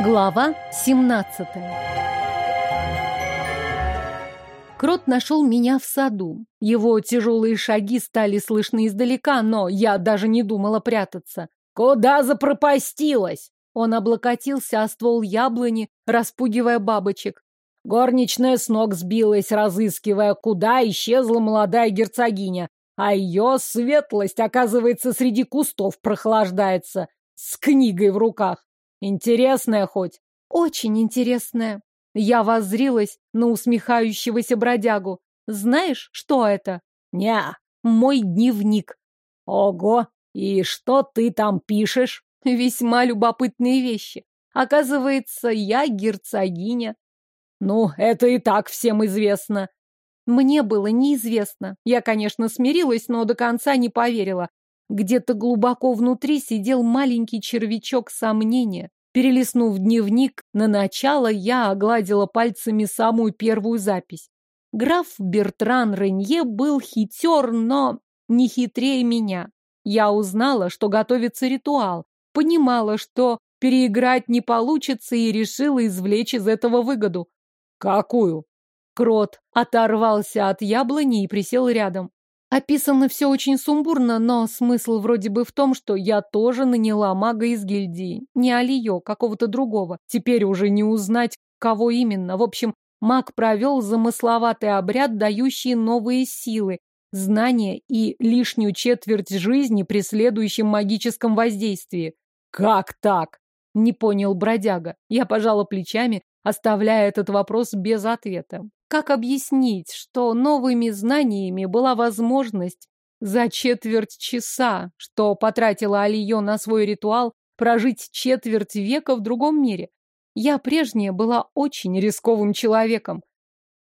Глава 17 Крот нашел меня в саду. Его тяжелые шаги стали слышны издалека, но я даже не думала прятаться. «Куда запропастилась?» Он облокотился о ствол яблони, распугивая бабочек. Горничная с ног сбилась, разыскивая, куда исчезла молодая герцогиня. А ее светлость, оказывается, среди кустов прохлаждается, с книгой в руках. Интересная хоть? Очень интересная. Я воззрилась на усмехающегося бродягу. Знаешь, что это? Ня. Мой дневник. Ого! И что ты там пишешь? Весьма любопытные вещи. Оказывается, я герцогиня. Ну, это и так всем известно. Мне было неизвестно. Я, конечно, смирилась, но до конца не поверила. Где-то глубоко внутри сидел маленький червячок сомнения. Перелистнув дневник на начало, я огладила пальцами самую первую запись. Граф Бертран Ренье был хитер, но не хитрее меня. Я узнала, что готовится ритуал, понимала, что переиграть не получится и решила извлечь из этого выгоду. «Какую?» Крот оторвался от яблони и присел рядом. Описано все очень сумбурно, но смысл вроде бы в том, что я тоже наняла мага из гильдии. Не Алиё, какого-то другого. Теперь уже не узнать, кого именно. В общем, маг провел замысловатый обряд, дающий новые силы, знания и лишнюю четверть жизни при следующем магическом воздействии. «Как так?» — не понял бродяга. Я пожала плечами, оставляя этот вопрос без ответа. Как объяснить, что новыми знаниями была возможность за четверть часа, что потратила Алиё на свой ритуал, прожить четверть века в другом мире? Я прежняя была очень рисковым человеком.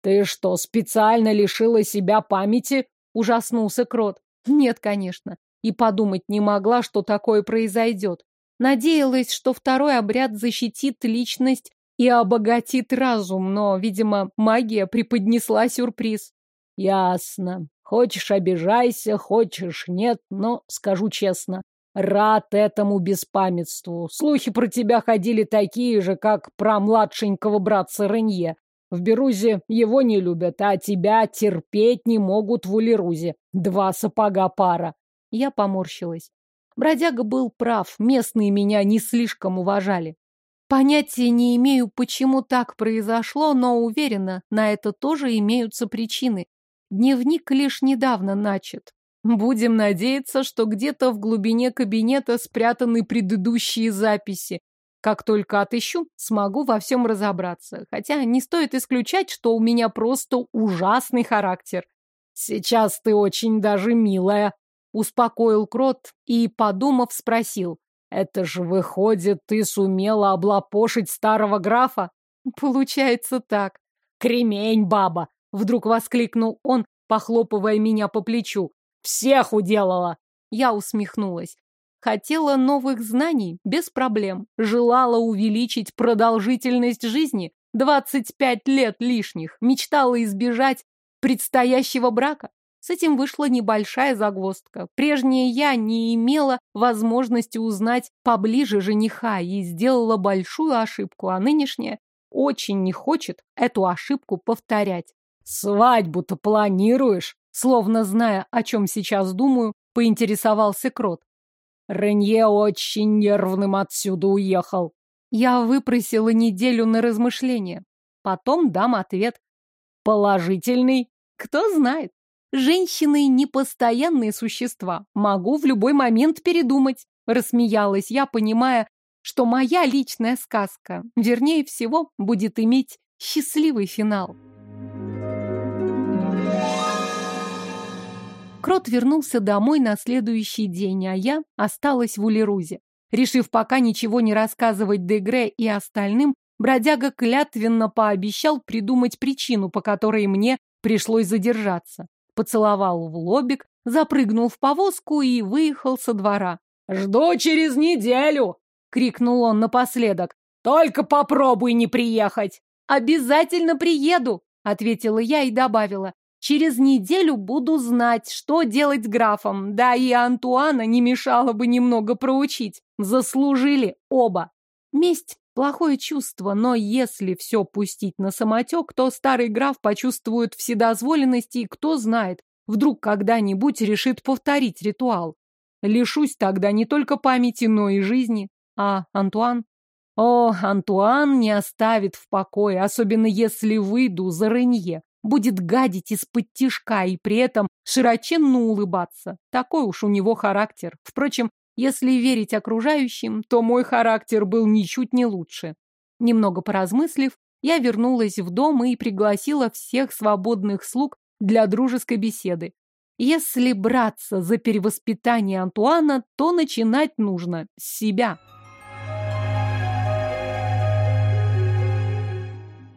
«Ты что, специально лишила себя памяти?» — ужаснулся Крот. «Нет, конечно. И подумать не могла, что такое произойдет. Надеялась, что второй обряд защитит личность и обогатит разум, но, видимо, магия преподнесла сюрприз. Ясно. Хочешь, обижайся, хочешь, нет, но скажу честно, рад этому беспамятству. Слухи про тебя ходили такие же, как про младшенького братца Ренье. В Берузе его не любят, а тебя терпеть не могут в Улерузе. Два сапога пара. Я поморщилась. Бродяга был прав, местные меня не слишком уважали. Понятия не имею, почему так произошло, но уверена, на это тоже имеются причины. Дневник лишь недавно начат. Будем надеяться, что где-то в глубине кабинета спрятаны предыдущие записи. Как только отыщу, смогу во всем разобраться. Хотя не стоит исключать, что у меня просто ужасный характер. Сейчас ты очень даже милая, успокоил Крот и, подумав, спросил. Это же выходит, ты сумела облапошить старого графа? Получается так. Кремень, баба! Вдруг воскликнул он, похлопывая меня по плечу. Всех уделала! Я усмехнулась. Хотела новых знаний без проблем. Желала увеличить продолжительность жизни. 25 лет лишних. Мечтала избежать предстоящего брака. С этим вышла небольшая загвоздка. Прежняя я не имела возможности узнать поближе жениха и сделала большую ошибку, а нынешняя очень не хочет эту ошибку повторять. «Свадьбу-то планируешь?» Словно зная, о чем сейчас думаю, поинтересовался Крот. Ренье очень нервным отсюда уехал. Я выпросила неделю на размышление. Потом дам ответ. Положительный? Кто знает. Женщины непостоянные существа. Могу в любой момент передумать. Рассмеялась я, понимая, что моя личная сказка, вернее всего, будет иметь счастливый финал. Крот вернулся домой на следующий день, а я осталась в Улерузе. Решив пока ничего не рассказывать Дегре и остальным, бродяга клятвенно пообещал придумать причину, по которой мне пришлось задержаться поцеловал в лобик, запрыгнул в повозку и выехал со двора. «Жду через неделю!» — крикнул он напоследок. «Только попробуй не приехать!» «Обязательно приеду!» — ответила я и добавила. «Через неделю буду знать, что делать с графом. Да и Антуана не мешало бы немного проучить. Заслужили оба!» Месть Плохое чувство, но если все пустить на самотек, то старый граф почувствует вседозволенность и, кто знает, вдруг когда-нибудь решит повторить ритуал. Лишусь тогда не только памяти, но и жизни. А Антуан? О, Антуан не оставит в покое, особенно если выйду за Ренье. Будет гадить из-под тишка и при этом широченно улыбаться. Такой уж у него характер. Впрочем, если верить окружающим, то мой характер был ничуть не лучше. Немного поразмыслив, я вернулась в дом и пригласила всех свободных слуг для дружеской беседы. Если браться за перевоспитание Антуана, то начинать нужно с себя.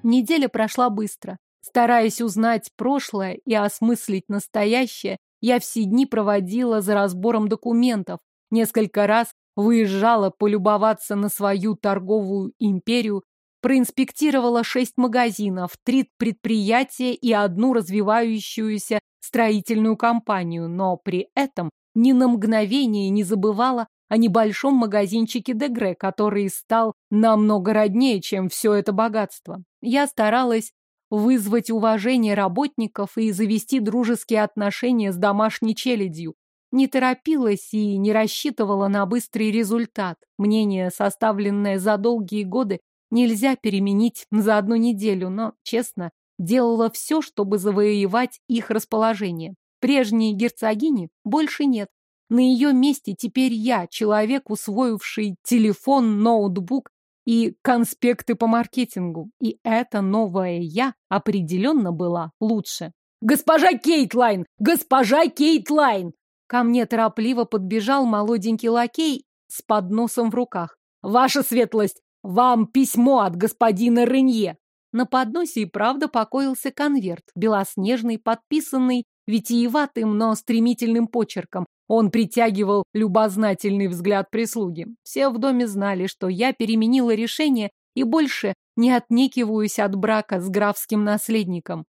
Неделя прошла быстро. Стараясь узнать прошлое и осмыслить настоящее, я все дни проводила за разбором документов, несколько раз выезжала полюбоваться на свою торговую империю, проинспектировала шесть магазинов, три предприятия и одну развивающуюся строительную компанию, но при этом ни на мгновение не забывала о небольшом магазинчике Дегре, который стал намного роднее, чем все это богатство. Я старалась вызвать уважение работников и завести дружеские отношения с домашней челядью. Не торопилась и не рассчитывала на быстрый результат. Мнение, составленное за долгие годы, нельзя переменить за одну неделю, но, честно, делала все, чтобы завоевать их расположение. Прежней герцогини больше нет. На ее месте теперь я, человек, усвоивший телефон, ноутбук и конспекты по маркетингу. И эта новая я определенно была лучше. «Госпожа Кейтлайн! Госпожа Кейтлайн!» Ко мне торопливо подбежал молоденький лакей с подносом в руках. «Ваша светлость! Вам письмо от господина Ренье!» На подносе и правда покоился конверт, белоснежный, подписанный витиеватым, но стремительным почерком, он притягивал любознательный взгляд прислуги. Все в доме знали, что я переменила решение и больше не отнекиваюсь от брака с графским наследником.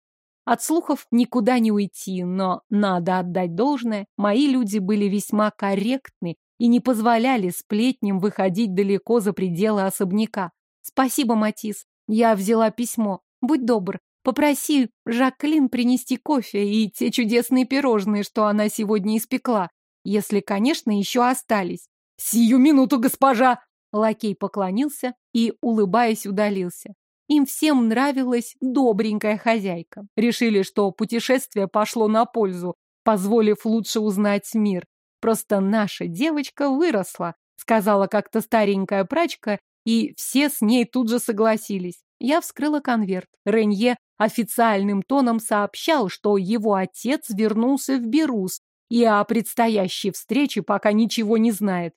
От слухов никуда не уйти, но надо отдать должное, мои люди были весьма корректны и не позволяли сплетням выходить далеко за пределы особняка. Спасибо, Матис. Я взяла письмо. Будь добр, попроси Жаклин принести кофе и те чудесные пирожные, что она сегодня испекла. Если, конечно, еще остались. «Сию минуту, госпожа!» Лакей поклонился и, улыбаясь, удалился. Им всем нравилась добренькая хозяйка. Решили, что путешествие пошло на пользу, позволив лучше узнать мир. Просто наша девочка выросла, сказала как-то старенькая прачка, и все с ней тут же согласились. Я вскрыла конверт. Ренье официальным тоном сообщал, что его отец вернулся в Берус и о предстоящей встрече пока ничего не знает.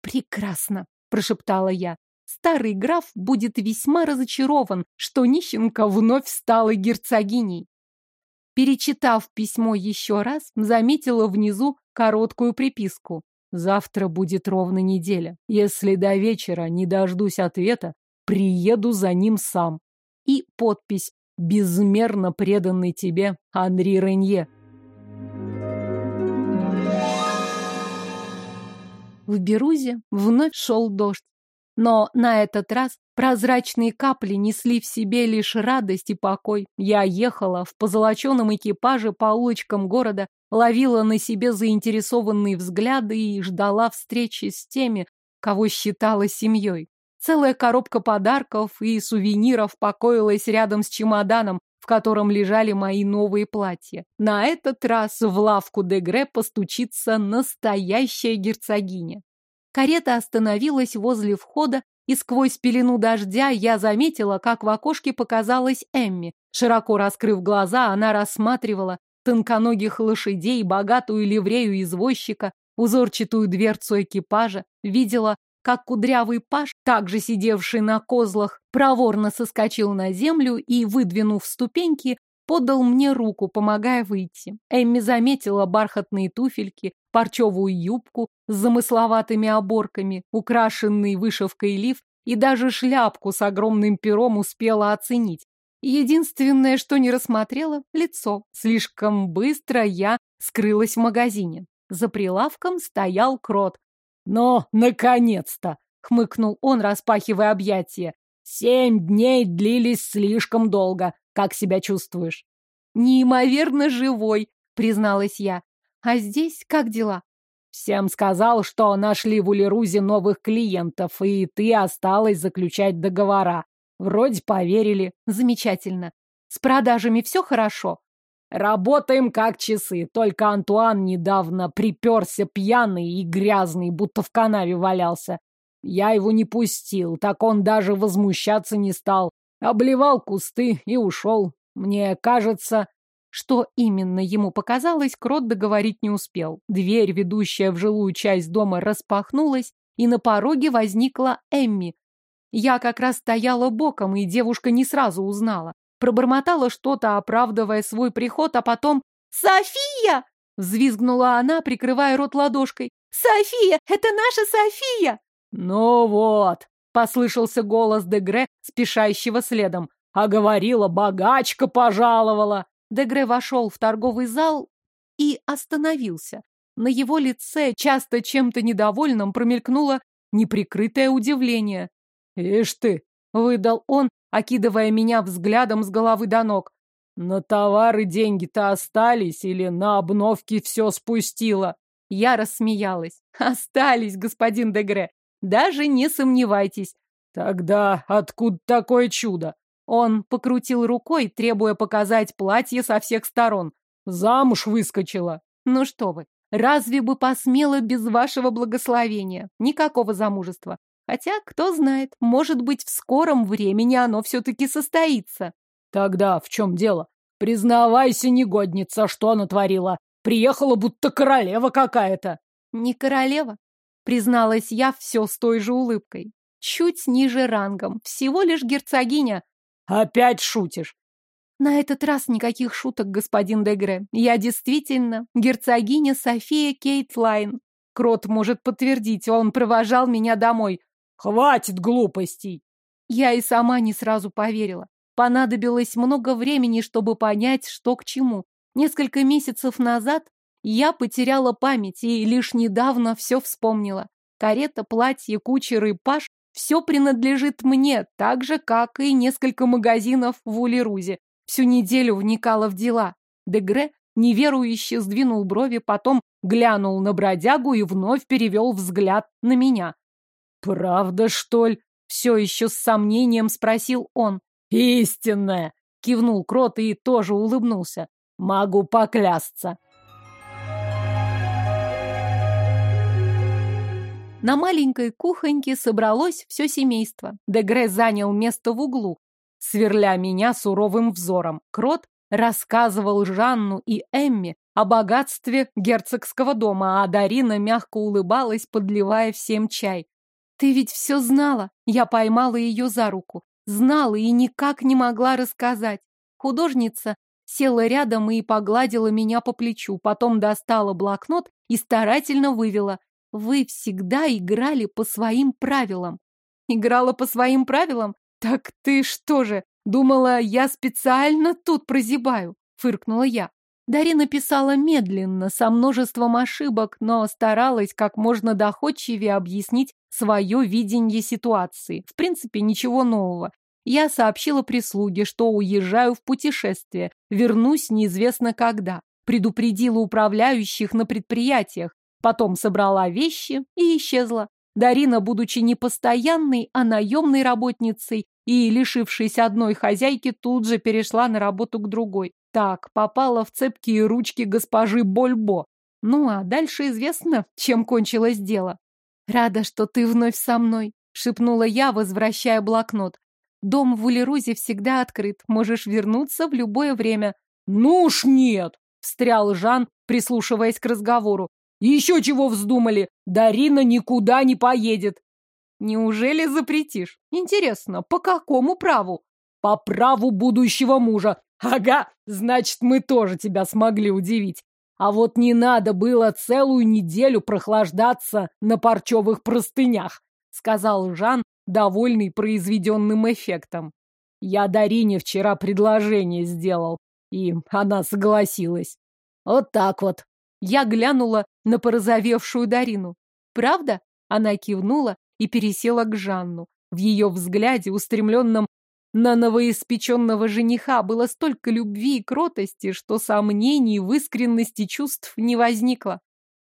«Прекрасно!» – прошептала я. «Старый граф будет весьма разочарован, что нищенка вновь стала герцогиней». Перечитав письмо еще раз, заметила внизу короткую приписку. «Завтра будет ровно неделя. Если до вечера не дождусь ответа, приеду за ним сам». И подпись «Безмерно преданный тебе Анри Ренье». В Берузе вновь шел дождь. Но на этот раз прозрачные капли несли в себе лишь радость и покой. Я ехала в позолоченном экипаже по улочкам города, ловила на себе заинтересованные взгляды и ждала встречи с теми, кого считала семьей. Целая коробка подарков и сувениров покоилась рядом с чемоданом, в котором лежали мои новые платья. На этот раз в лавку Дегре постучится настоящая герцогиня. Карета остановилась возле входа, и сквозь пелену дождя я заметила, как в окошке показалась Эмми. Широко раскрыв глаза, она рассматривала тонконогих лошадей, богатую ливрею извозчика, узорчатую дверцу экипажа, видела как кудрявый паш, также сидевший на козлах, проворно соскочил на землю и, выдвинув ступеньки, подал мне руку, помогая выйти. Эмми заметила бархатные туфельки, парчевую юбку с замысловатыми оборками, украшенный вышивкой лиф и даже шляпку с огромным пером успела оценить. Единственное, что не рассмотрела — лицо. Слишком быстро я скрылась в магазине. За прилавком стоял крот, но, наконец-то! хмыкнул он, распахивая объятия. Семь дней длились слишком долго. Как себя чувствуешь? Неимоверно живой, призналась я. А здесь как дела? Всем сказал, что нашли в Улерузе новых клиентов, и ты осталась заключать договора. Вроде поверили. Замечательно. С продажами все хорошо? Работаем как часы, только Антуан недавно приперся пьяный и грязный, будто в канаве валялся. Я его не пустил, так он даже возмущаться не стал. Обливал кусты и ушел. Мне кажется... Что именно ему показалось, Крот договорить не успел. Дверь, ведущая в жилую часть дома, распахнулась, и на пороге возникла Эмми. Я как раз стояла боком, и девушка не сразу узнала пробормотала что-то, оправдывая свой приход, а потом «София!» — взвизгнула она, прикрывая рот ладошкой. «София! Это наша София!» «Ну вот!» — послышался голос Дегре, спешащего следом. «А говорила, богачка пожаловала!» Дегре вошел в торговый зал и остановился. На его лице, часто чем-то недовольным, промелькнуло неприкрытое удивление. «Ишь ты!» — выдал он, окидывая меня взглядом с головы до ног. На товары деньги-то остались или на обновки все спустила? Я рассмеялась. Остались, господин Дегре. Даже не сомневайтесь. Тогда откуда такое чудо? Он покрутил рукой, требуя показать платье со всех сторон. Замуж выскочила. Ну что вы, разве бы посмела без вашего благословения? Никакого замужества. Хотя, кто знает, может быть, в скором времени оно все-таки состоится. Тогда в чем дело? Признавайся, негодница, что натворила. Приехала, будто королева какая-то. Не королева, призналась я все с той же улыбкой. Чуть ниже рангом, всего лишь герцогиня. Опять шутишь? На этот раз никаких шуток, господин Дегре. Я действительно герцогиня София Кейтлайн. Крот может подтвердить, он провожал меня домой. Хватит глупостей! Я и сама не сразу поверила. Понадобилось много времени, чтобы понять, что к чему. Несколько месяцев назад я потеряла память и лишь недавно все вспомнила. Карета, платье, кучер и паж – все принадлежит мне, так же, как и несколько магазинов в Улерузе. Всю неделю вникала в дела. Дегре неверующе сдвинул брови, потом глянул на бродягу и вновь перевел взгляд на меня. «Правда, что ли?» — все еще с сомнением спросил он. «Истинная!» — кивнул Крот и тоже улыбнулся. «Могу поклясться!» На маленькой кухоньке собралось все семейство. Дегре занял место в углу, сверля меня суровым взором. Крот рассказывал Жанну и Эмме о богатстве герцогского дома, а Дарина мягко улыбалась, подливая всем чай. Ты ведь все знала. Я поймала ее за руку. Знала и никак не могла рассказать. Художница села рядом и погладила меня по плечу, потом достала блокнот и старательно вывела. Вы всегда играли по своим правилам. Играла по своим правилам? Так ты что же, думала, я специально тут прозябаю? Фыркнула я. Дарина писала медленно, со множеством ошибок, но старалась как можно доходчивее объяснить свое видение ситуации. В принципе, ничего нового. Я сообщила прислуге, что уезжаю в путешествие, вернусь неизвестно когда. Предупредила управляющих на предприятиях, потом собрала вещи и исчезла. Дарина, будучи не постоянной, а наемной работницей и лишившись одной хозяйки, тут же перешла на работу к другой. Так, попала в цепкие ручки госпожи Больбо. Ну, а дальше известно, чем кончилось дело. «Рада, что ты вновь со мной», — шепнула я, возвращая блокнот. «Дом в Улерузе всегда открыт. Можешь вернуться в любое время». «Ну уж нет!» — встрял Жан, прислушиваясь к разговору. «Еще чего вздумали? Дарина никуда не поедет!» «Неужели запретишь? Интересно, по какому праву?» «По праву будущего мужа. Ага, значит, мы тоже тебя смогли удивить. А вот не надо было целую неделю прохлаждаться на парчевых простынях, сказал Жан, довольный произведенным эффектом. Я Дарине вчера предложение сделал, и она согласилась. Вот так вот. Я глянула на порозовевшую Дарину. Правда? Она кивнула и пересела к Жанну. В ее взгляде, устремленном на новоиспеченного жениха, было столько любви и кротости, что сомнений в искренности чувств не возникло.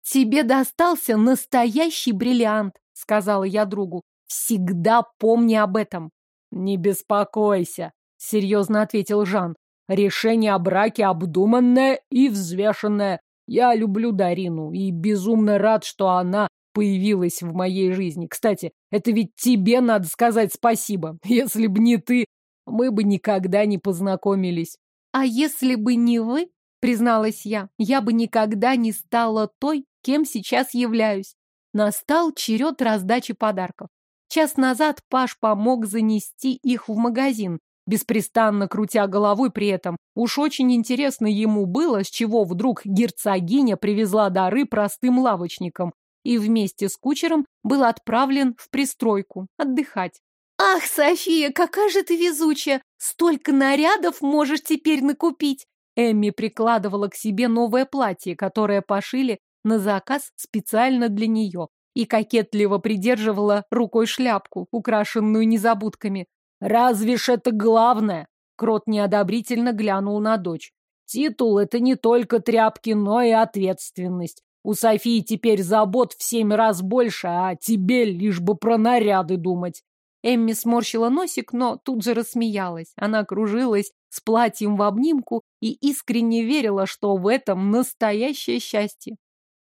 «Тебе достался настоящий бриллиант», — сказала я другу. «Всегда помни об этом». «Не беспокойся», — серьезно ответил Жан. «Решение о браке обдуманное и взвешенное. Я люблю Дарину и безумно рад, что она появилась в моей жизни. Кстати, это ведь тебе надо сказать спасибо. Если бы не ты, мы бы никогда не познакомились. А если бы не вы, призналась я, я бы никогда не стала той, кем сейчас являюсь. Настал черед раздачи подарков. Час назад Паш помог занести их в магазин, беспрестанно крутя головой при этом. Уж очень интересно ему было, с чего вдруг герцогиня привезла дары простым лавочникам и вместе с кучером был отправлен в пристройку отдыхать. «Ах, София, какая же ты везучая! Столько нарядов можешь теперь накупить!» Эмми прикладывала к себе новое платье, которое пошили на заказ специально для нее, и кокетливо придерживала рукой шляпку, украшенную незабудками. «Разве ж это главное?» Крот неодобрительно глянул на дочь. «Титул — это не только тряпки, но и ответственность. У Софии теперь забот в семь раз больше, а тебе лишь бы про наряды думать. Эмми сморщила носик, но тут же рассмеялась. Она кружилась с платьем в обнимку и искренне верила, что в этом настоящее счастье.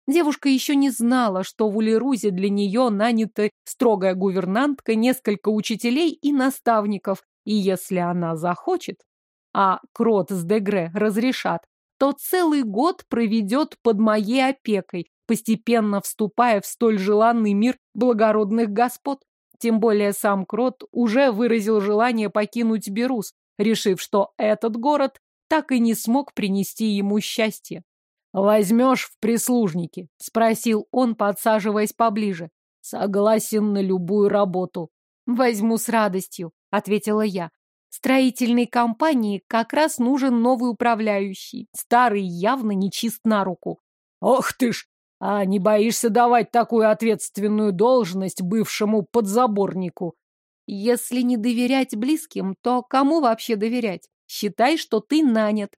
Девушка еще не знала, что в Улерузе для нее наняты строгая гувернантка, несколько учителей и наставников, и если она захочет, а Крот с Дегре разрешат, то целый год проведет под моей опекой, постепенно вступая в столь желанный мир благородных господ. Тем более сам Крот уже выразил желание покинуть Берус, решив, что этот город так и не смог принести ему счастье. «Возьмешь в прислужники?» — спросил он, подсаживаясь поближе. «Согласен на любую работу». «Возьму с радостью», — ответила я. «Строительной компании как раз нужен новый управляющий. Старый явно не чист на руку». «Ох ты ж! А не боишься давать такую ответственную должность бывшему подзаборнику? Если не доверять близким, то кому вообще доверять? Считай, что ты нанят.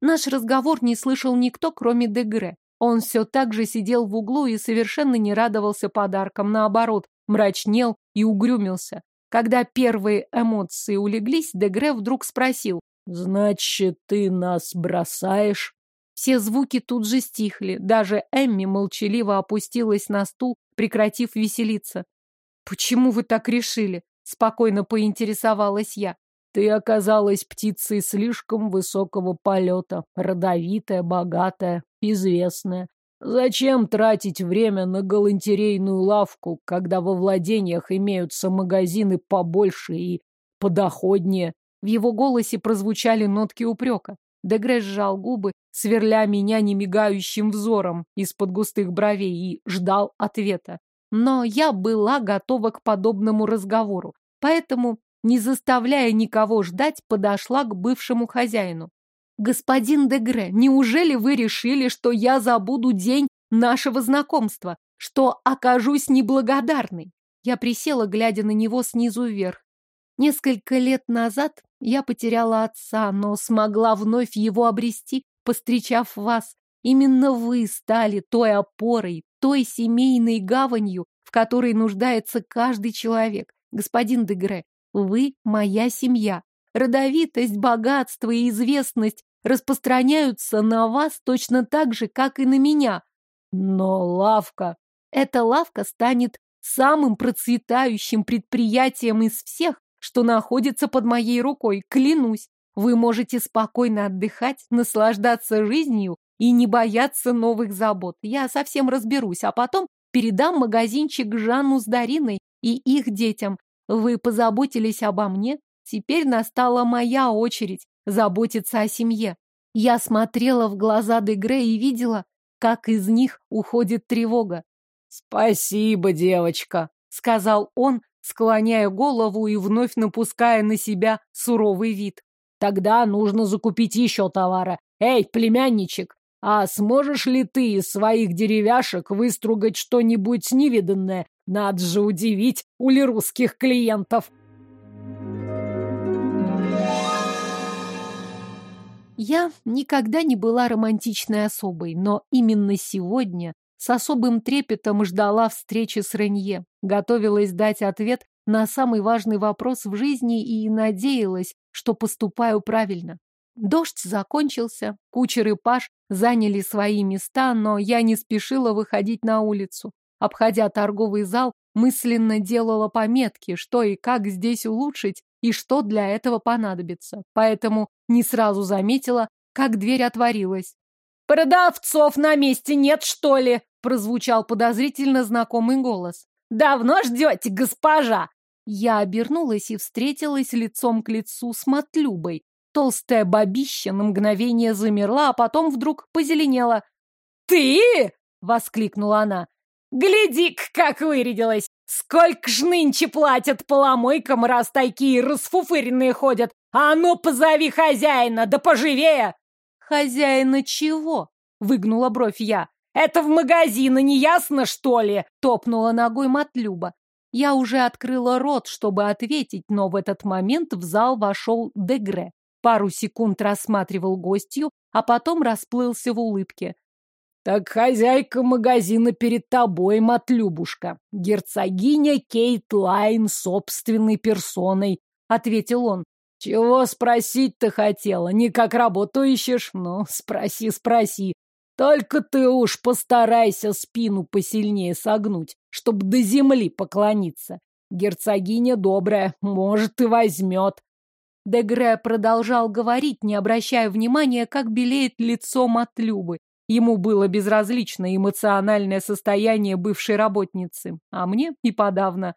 Наш разговор не слышал никто, кроме Дегре. Он все так же сидел в углу и совершенно не радовался подаркам, наоборот, мрачнел и угрюмился. Когда первые эмоции улеглись, Дегре вдруг спросил. «Значит, ты нас бросаешь?» Все звуки тут же стихли, даже Эмми молчаливо опустилась на стул, прекратив веселиться. «Почему вы так решили?» — спокойно поинтересовалась я. «Ты оказалась птицей слишком высокого полета, родовитая, богатая, известная. Зачем тратить время на галантерейную лавку, когда во владениях имеются магазины побольше и подоходнее?» В его голосе прозвучали нотки упрека. Дегре сжал губы, сверля меня немигающим взором из-под густых бровей и ждал ответа. Но я была готова к подобному разговору, поэтому, не заставляя никого ждать, подошла к бывшему хозяину. «Господин Дегре, неужели вы решили, что я забуду день нашего знакомства, что окажусь неблагодарной?» Я присела, глядя на него снизу вверх. Несколько лет назад я потеряла отца, но смогла вновь его обрести, постречав вас. Именно вы стали той опорой, той семейной гаванью, в которой нуждается каждый человек. Господин Дегре, вы моя семья. Родовитость, богатство и известность распространяются на вас точно так же, как и на меня. Но лавка... Эта лавка станет самым процветающим предприятием из всех, что находится под моей рукой, клянусь. Вы можете спокойно отдыхать, наслаждаться жизнью и не бояться новых забот. Я совсем разберусь, а потом передам магазинчик Жанну с Дариной и их детям. Вы позаботились обо мне, теперь настала моя очередь заботиться о семье. Я смотрела в глаза Дегре и видела, как из них уходит тревога. «Спасибо, девочка», — сказал он, склоняя голову и вновь напуская на себя суровый вид. Тогда нужно закупить еще товара. Эй, племянничек, А сможешь ли ты из своих деревяшек выстругать что-нибудь невиданное? Надо же удивить улирусских клиентов. Я никогда не была романтичной особой, но именно сегодня с особым трепетом ждала встречи с Ренье, готовилась дать ответ на самый важный вопрос в жизни и надеялась, что поступаю правильно. Дождь закончился, кучер и паш заняли свои места, но я не спешила выходить на улицу. Обходя торговый зал, мысленно делала пометки, что и как здесь улучшить и что для этого понадобится. Поэтому не сразу заметила, как дверь отворилась. «Продавцов на месте нет, что ли?» прозвучал подозрительно знакомый голос. «Давно ждете, госпожа?» Я обернулась и встретилась лицом к лицу с Матлюбой, Толстая бабища на мгновение замерла, а потом вдруг позеленела. «Ты?» — воскликнула она. «Гляди-ка, как вырядилась! Сколько ж нынче платят поломойкам, раз такие расфуфыренные ходят! А ну, позови хозяина, да поживее!» «Хозяина чего?» — выгнула бровь я. «Это в магазин, не ясно, что ли?» — топнула ногой Матлюба. Я уже открыла рот, чтобы ответить, но в этот момент в зал вошел Дегре пару секунд рассматривал гостью, а потом расплылся в улыбке. «Так хозяйка магазина перед тобой, Матлюбушка. Герцогиня Кейт Лайн собственной персоной», — ответил он. «Чего спросить-то хотела? Не как работу ищешь? Ну, спроси, спроси. Только ты уж постарайся спину посильнее согнуть, чтоб до земли поклониться. Герцогиня добрая, может, и возьмет. Дегре продолжал говорить, не обращая внимания, как белеет лицо Матлюбы. Ему было безразлично эмоциональное состояние бывшей работницы, а мне и подавно.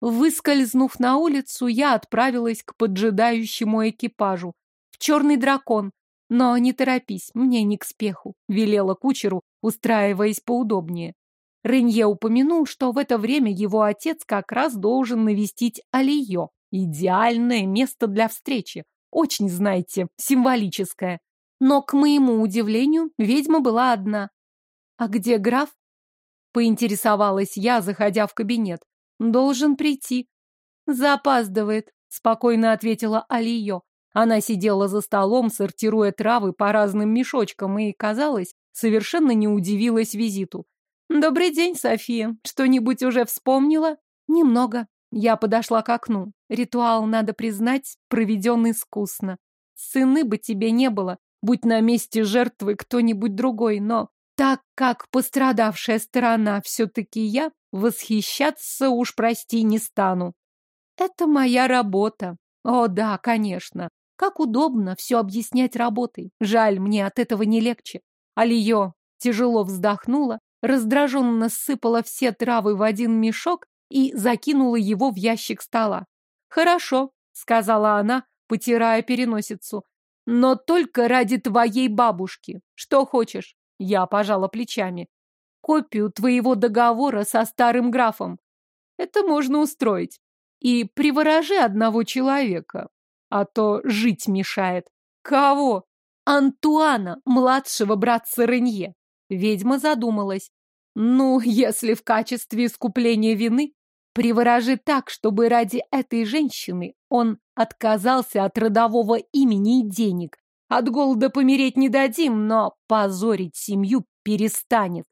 Выскользнув на улицу, я отправилась к поджидающему экипажу. В черный дракон. Но не торопись, мне не к спеху, велела кучеру, устраиваясь поудобнее. Ренье упомянул, что в это время его отец как раз должен навестить Алиё. Идеальное место для встречи. Очень, знаете, символическое. Но, к моему удивлению, ведьма была одна. «А где граф?» Поинтересовалась я, заходя в кабинет. «Должен прийти». «Запаздывает», — спокойно ответила Алиё. Она сидела за столом, сортируя травы по разным мешочкам и, казалось, совершенно не удивилась визиту. «Добрый день, София. Что-нибудь уже вспомнила?» «Немного», я подошла к окну. Ритуал, надо признать, проведен искусно. Сыны бы тебе не было, будь на месте жертвы кто-нибудь другой, но так как пострадавшая сторона все-таки я, восхищаться уж, прости, не стану. Это моя работа. О, да, конечно. Как удобно все объяснять работой. Жаль, мне от этого не легче. Алиё тяжело вздохнула, раздраженно сыпала все травы в один мешок и закинула его в ящик стола. «Хорошо», — сказала она, потирая переносицу, «но только ради твоей бабушки. Что хочешь?» Я пожала плечами. «Копию твоего договора со старым графом. Это можно устроить. И приворожи одного человека, а то жить мешает. Кого? Антуана, младшего братца Ренье. Ведьма задумалась. Ну, если в качестве искупления вины, Приворожи так, чтобы ради этой женщины он отказался от родового имени и денег. От голода помереть не дадим, но позорить семью перестанет.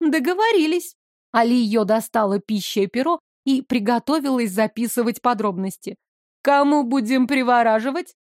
Договорились. Алиё достала пища и перо и приготовилась записывать подробности. Кому будем привораживать?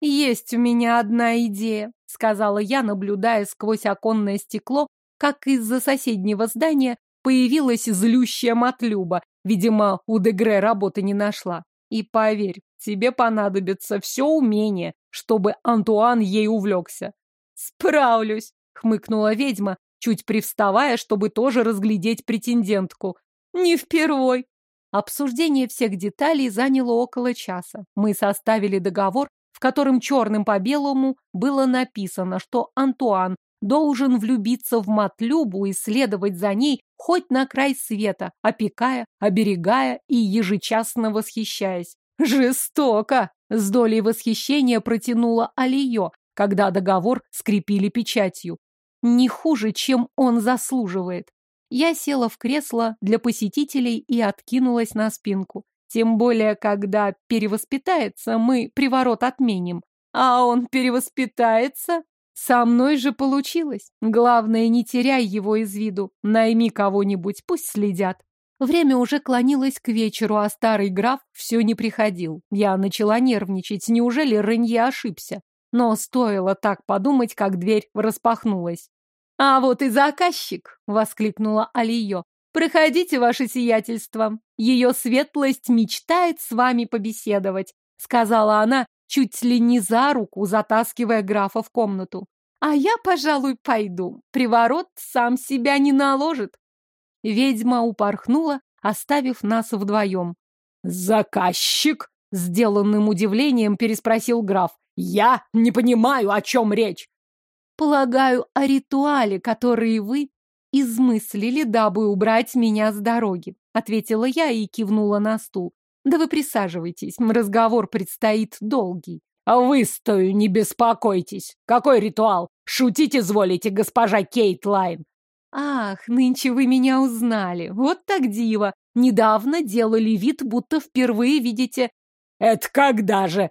Есть у меня одна идея, сказала я, наблюдая сквозь оконное стекло, как из-за соседнего здания появилась злющая матлюба Видимо, у Дегре работы не нашла. И поверь, тебе понадобится все умение, чтобы Антуан ей увлекся. Справлюсь, хмыкнула ведьма, чуть привставая, чтобы тоже разглядеть претендентку. Не впервой. Обсуждение всех деталей заняло около часа. Мы составили договор, в котором черным по белому было написано, что Антуан должен влюбиться в Матлюбу и следовать за ней хоть на край света, опекая, оберегая и ежечасно восхищаясь. Жестоко! С долей восхищения протянула Алиё, когда договор скрепили печатью. не хуже, чем он заслуживает. Я села в кресло для посетителей и откинулась на спинку. Тем более, когда перевоспитается, мы приворот отменим. А он перевоспитается? Со мной же получилось. Главное, не теряй его из виду. Найми кого-нибудь, пусть следят. Время уже клонилось к вечеру, а старый граф все не приходил. Я начала нервничать. Неужели Ренье ошибся? Но стоило так подумать, как дверь распахнулась. «А вот и заказчик!» — воскликнула Алиё. «Проходите, ваше сиятельство. Ее светлость мечтает с вами побеседовать», — сказала она, чуть ли не за руку, затаскивая графа в комнату. «А я, пожалуй, пойду. Приворот сам себя не наложит». Ведьма упорхнула, оставив нас вдвоем. «Заказчик?» — с деланным удивлением переспросил граф. «Я не понимаю, о чем речь». «Полагаю, о ритуале, который вы измыслили, дабы убрать меня с дороги», — ответила я и кивнула на стул. «Да вы присаживайтесь, разговор предстоит долгий». «А я постою, не беспокойтесь. Какой ритуал? Шутить изволите, госпожа Кейтлайн?» «Ах, нынче вы меня узнали. Вот так диво. Недавно делали вид, будто впервые видите...» «Это когда же?»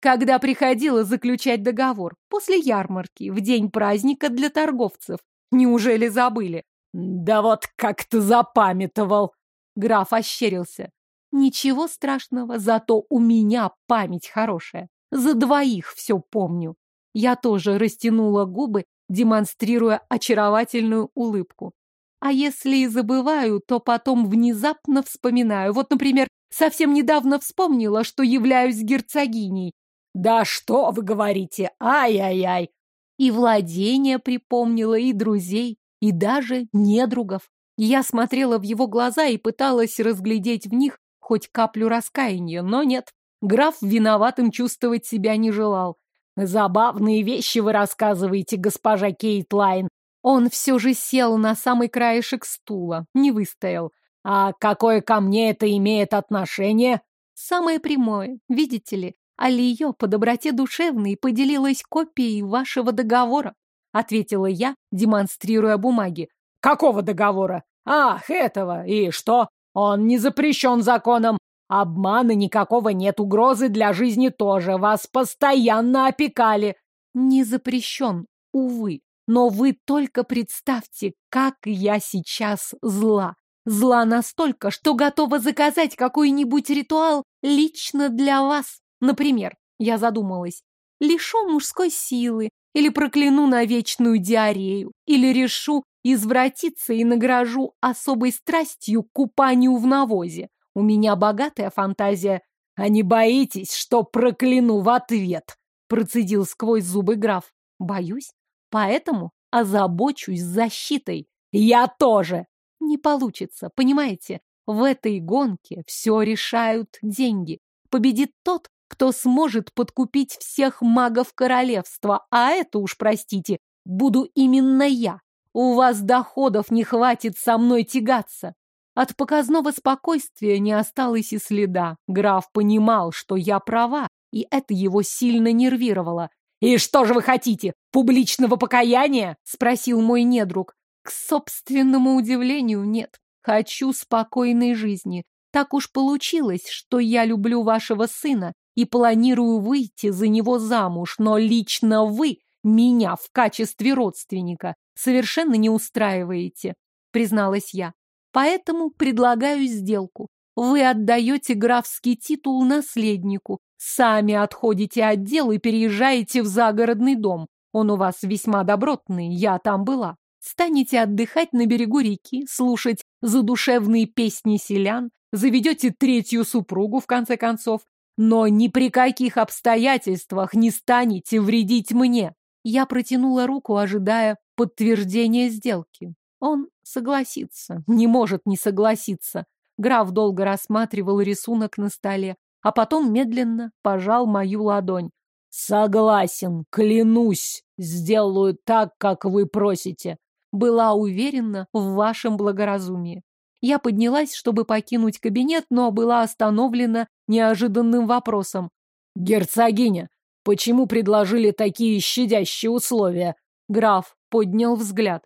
«Когда приходила заключать договор. После ярмарки, в день праздника для торговцев. Неужели забыли?» «Да вот как ты запамятовал!» Граф ощерился. «Ничего страшного, зато у меня память хорошая. За двоих все помню». Я тоже растянула губы демонстрируя очаровательную улыбку. А если и забываю, то потом внезапно вспоминаю. Вот, например, совсем недавно вспомнила, что являюсь герцогиней. Да что вы говорите? Ай-яй-яй! И владение припомнила, и друзей, и даже недругов. Я смотрела в его глаза и пыталась разглядеть в них хоть каплю раскаяния, но нет. Граф виноватым чувствовать себя не желал. Забавные вещи вы рассказываете, госпожа Кейтлайн. Он все же сел на самый краешек стула, не выстоял. А какое ко мне это имеет отношение? Самое прямое, видите ли. Алиё по доброте душевной поделилась копией вашего договора, ответила я, демонстрируя бумаги. Какого договора? Ах, этого. И что? Он не запрещен законом. Обмана никакого нет, угрозы для жизни тоже. Вас постоянно опекали. Не запрещен, увы. Но вы только представьте, как я сейчас зла. Зла настолько, что готова заказать какой-нибудь ритуал лично для вас. Например, я задумалась, лишу мужской силы, или прокляну на вечную диарею, или решу извратиться и награжу особой страстью купанию в навозе. У меня богатая фантазия. А не боитесь, что прокляну в ответ? Процедил сквозь зубы граф. Боюсь. Поэтому озабочусь защитой. Я тоже. Не получится, понимаете? В этой гонке все решают деньги. Победит тот, кто сможет подкупить всех магов королевства, а это уж, простите, буду именно я. У вас доходов не хватит со мной тягаться. От показного спокойствия не осталось и следа. Граф понимал, что я права, и это его сильно нервировало. «И что же вы хотите? Публичного покаяния?» — спросил мой недруг. К собственному удивлению, нет. Хочу спокойной жизни. Так уж получилось, что я люблю вашего сына и планирую выйти за него замуж, но лично вы меня в качестве родственника совершенно не устраиваете, призналась я. Поэтому предлагаю сделку. Вы отдаете графский титул наследнику, сами отходите от дел и переезжаете в загородный дом. Он у вас весьма добротный, я там была. Станете отдыхать на берегу реки, слушать задушевные песни селян, заведете третью супругу, в конце концов, но ни при каких обстоятельствах не станете вредить мне. Я протянула руку, ожидая подтверждения сделки. Он согласится, не может не согласиться. Граф долго рассматривал рисунок на столе, а потом медленно пожал мою ладонь. «Согласен, клянусь, сделаю так, как вы просите». Была уверена в вашем благоразумии. Я поднялась, чтобы покинуть кабинет, но была остановлена неожиданным вопросом. «Герцогиня, почему предложили такие щадящие условия?» Граф поднял взгляд.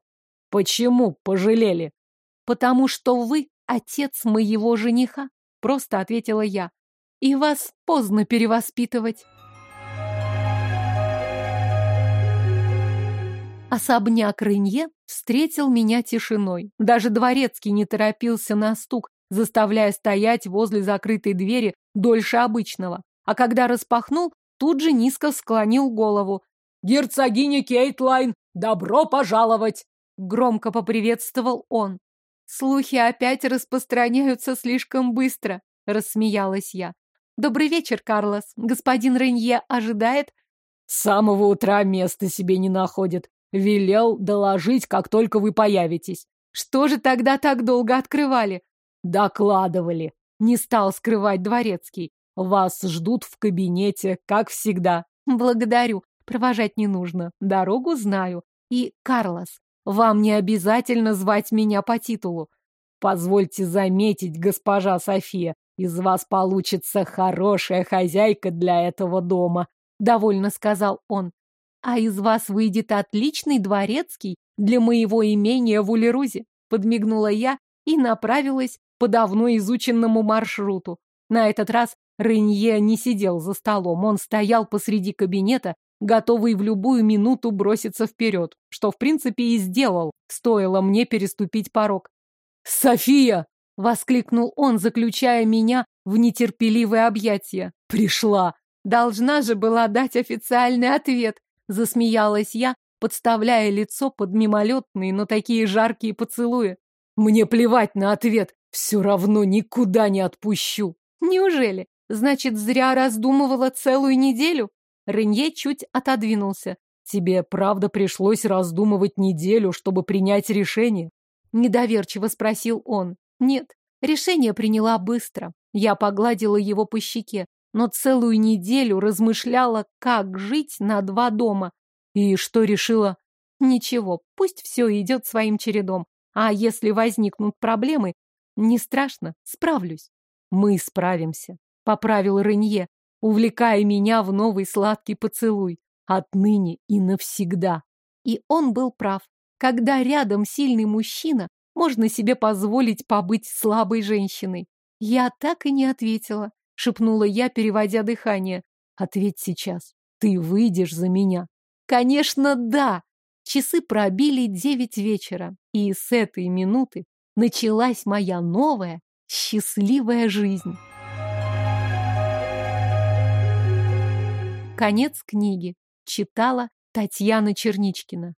Почему пожалели? Потому что вы отец моего жениха, просто ответила я. И вас поздно перевоспитывать. Особняк Рынье встретил меня тишиной. Даже дворецкий не торопился на стук, заставляя стоять возле закрытой двери дольше обычного. А когда распахнул, тут же низко склонил голову. «Герцогиня Кейтлайн, добро пожаловать!» Громко поприветствовал он. «Слухи опять распространяются слишком быстро», — рассмеялась я. «Добрый вечер, Карлос. Господин Ренье ожидает?» «С самого утра места себе не находит. Велел доложить, как только вы появитесь. Что же тогда так долго открывали? Докладывали. Не стал скрывать дворецкий. Вас ждут в кабинете, как всегда. Благодарю. Провожать не нужно. Дорогу знаю. И, Карлос, вам не обязательно звать меня по титулу. Позвольте заметить, госпожа София, из вас получится хорошая хозяйка для этого дома, довольно сказал он. А из вас выйдет отличный дворецкий для моего имения в Улерузе, подмигнула я и направилась по давно изученному маршруту. На этот раз Ренье не сидел за столом, он стоял посреди кабинета, готовый в любую минуту броситься вперед, что в принципе и сделал, стоило мне переступить порог. «София!» — воскликнул он, заключая меня в нетерпеливое объятие. «Пришла!» Должна же была дать официальный ответ. Засмеялась я, подставляя лицо под мимолетные, но такие жаркие поцелуи. Мне плевать на ответ, все равно никуда не отпущу. Неужели? Значит, зря раздумывала целую неделю? Ренье чуть отодвинулся. Тебе правда пришлось раздумывать неделю, чтобы принять решение? Недоверчиво спросил он. Нет, решение приняла быстро. Я погладила его по щеке но целую неделю размышляла, как жить на два дома. И что решила? Ничего, пусть все идет своим чередом. А если возникнут проблемы, не страшно, справлюсь. Мы справимся, поправил Ренье, увлекая меня в новый сладкий поцелуй. Отныне и навсегда. И он был прав. Когда рядом сильный мужчина, можно себе позволить побыть слабой женщиной. Я так и не ответила шепнула я, переводя дыхание. Ответь сейчас. Ты выйдешь за меня? Конечно, да. Часы пробили девять вечера, и с этой минуты началась моя новая счастливая жизнь. Конец книги. Читала Татьяна Черничкина.